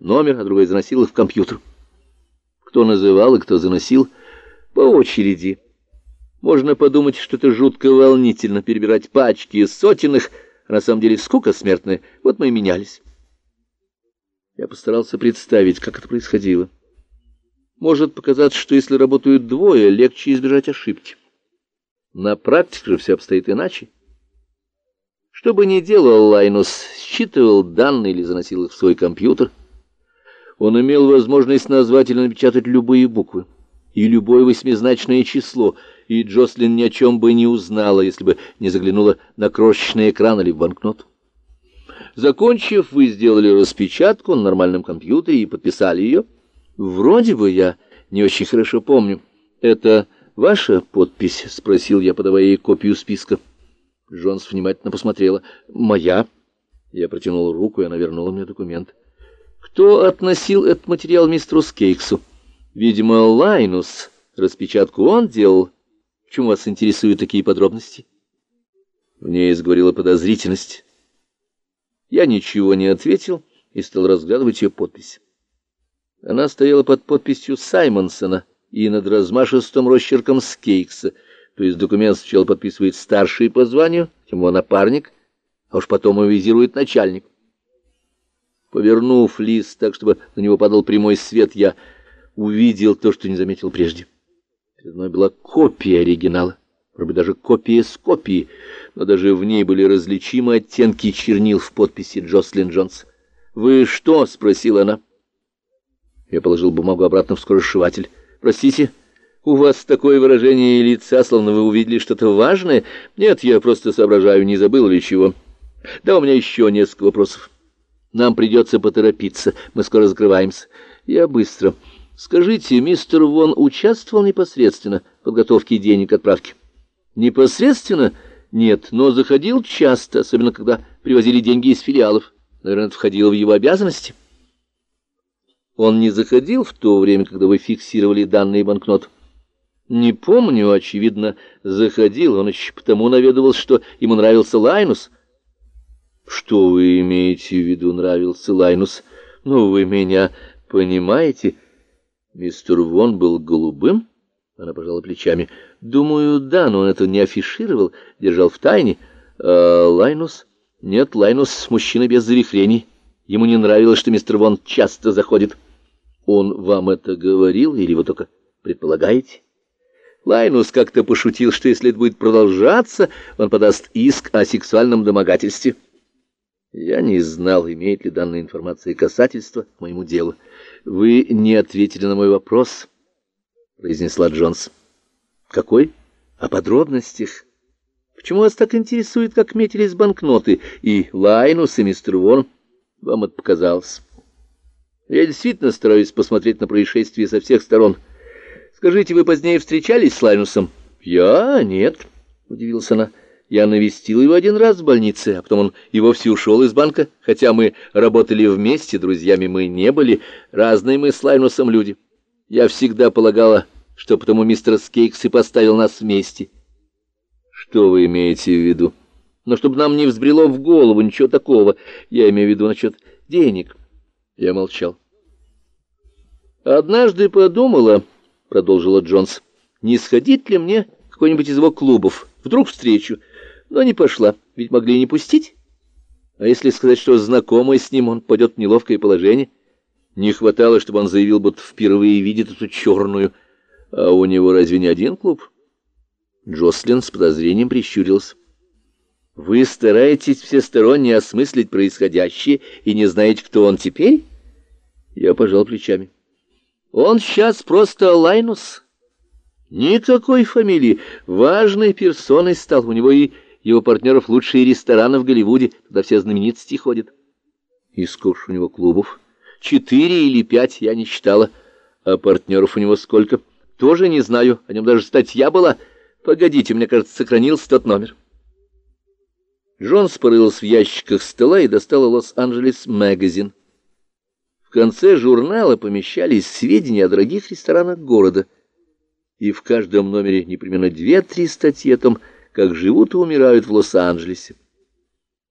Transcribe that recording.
номер, а другой заносил их в компьютер. Кто называл и кто заносил? По очереди. Можно подумать, что это жутко волнительно перебирать пачки из сотенных, а на самом деле скука смертная. Вот мы и менялись. Я постарался представить, как это происходило. Может показаться, что если работают двое, легче избежать ошибки. На практике же все обстоит иначе. Что бы ни делал Лайнус, считывал данные или заносил их в свой компьютер, он имел возможность назвать или напечатать любые буквы и любое восьмизначное число, и Джослин ни о чем бы не узнала, если бы не заглянула на крошечный экран или в банкнот. Закончив, вы сделали распечатку на нормальном компьютере и подписали ее. Вроде бы я не очень хорошо помню. Это ваша подпись? — спросил я, подавая ей копию списка. Джонс внимательно посмотрела. «Моя». Я протянул руку, и она вернула мне документ. «Кто относил этот материал мистеру Скейксу?» «Видимо, Лайнус. Распечатку он делал. Почему вас интересуют такие подробности?» В ней изговорила подозрительность. Я ничего не ответил и стал разглядывать ее подпись. Она стояла под подписью Саймонсона и над размашистым росчерком Скейкса — то есть документ сначала подписывает старший по званию, тем его напарник, а уж потом авизирует начальник. Повернув лист так, чтобы на него падал прямой свет, я увидел то, что не заметил прежде. Перед мной была копия оригинала, может даже копия с копии, но даже в ней были различимы оттенки чернил в подписи Джослин Джонс. «Вы что?» — спросила она. Я положил бумагу обратно в скоросшиватель. «Простите?» У вас такое выражение лица, словно вы увидели что-то важное. Нет, я просто соображаю, не забыл ли чего. Да, у меня еще несколько вопросов. Нам придется поторопиться, мы скоро закрываемся. Я быстро. Скажите, мистер Вон участвовал непосредственно в подготовке денег отправки? Непосредственно? Нет, но заходил часто, особенно когда привозили деньги из филиалов. Наверное, это входило в его обязанности. Он не заходил в то время, когда вы фиксировали данные банкнот. Не помню, очевидно, заходил. Он еще потому наведывался, что ему нравился Лайнус. Что вы имеете в виду, нравился Лайнус? Ну, вы меня понимаете? Мистер Вон был голубым? Она пожала плечами. Думаю, да, но он это не афишировал, держал в тайне. А Лайнус? Нет, Лайнус мужчина без завихрений. Ему не нравилось, что мистер Вон часто заходит. Он вам это говорил или вы только предполагаете? Лайнус как-то пошутил, что если это будет продолжаться, он подаст иск о сексуальном домогательстве. Я не знал, имеет ли данная информация касательство к моему делу. «Вы не ответили на мой вопрос», — произнесла Джонс. «Какой? О подробностях. Почему вас так интересует, как метились банкноты и Лайнус, и мистер Вон? Вам это показалось. Я действительно стараюсь посмотреть на происшествие со всех сторон». Скажите, вы позднее встречались с Лайнусом? Я? Нет, удивился она. Я навестил его один раз в больнице, а потом он и вовсе ушел из банка, хотя мы работали вместе, друзьями мы не были, разные мы с Лайнусом люди. Я всегда полагала, что потому мистер Скейкс и поставил нас вместе. Что вы имеете в виду? Но чтобы нам не взбрело в голову ничего такого, я имею в виду насчет денег. Я молчал. Однажды подумала продолжила Джонс. «Не сходить ли мне какой-нибудь из его клубов? Вдруг встречу?» Но не пошла, ведь могли не пустить. А если сказать, что знакомый с ним, он пойдет в неловкое положение? Не хватало, чтобы он заявил, будто впервые видит эту черную. А у него разве не один клуб? Джослин с подозрением прищурился. «Вы стараетесь всесторонне осмыслить происходящее и не знаете, кто он теперь?» Я пожал плечами. Он сейчас просто Лайнус. Никакой фамилии. Важной персоной стал. У него и его партнеров лучшие рестораны в Голливуде, туда все знаменитости ходят. И сколько у него клубов? Четыре или пять, я не считала. А партнеров у него сколько? Тоже не знаю. О нем даже статья была. Погодите, мне кажется, сохранился тот номер. Джонс порылся в ящиках стола и достала «Лос-Анджелес Магазин». В конце журнала помещались сведения о дорогих ресторанах города, и в каждом номере непременно две-три статьи о том, как живут и умирают в Лос-Анджелесе.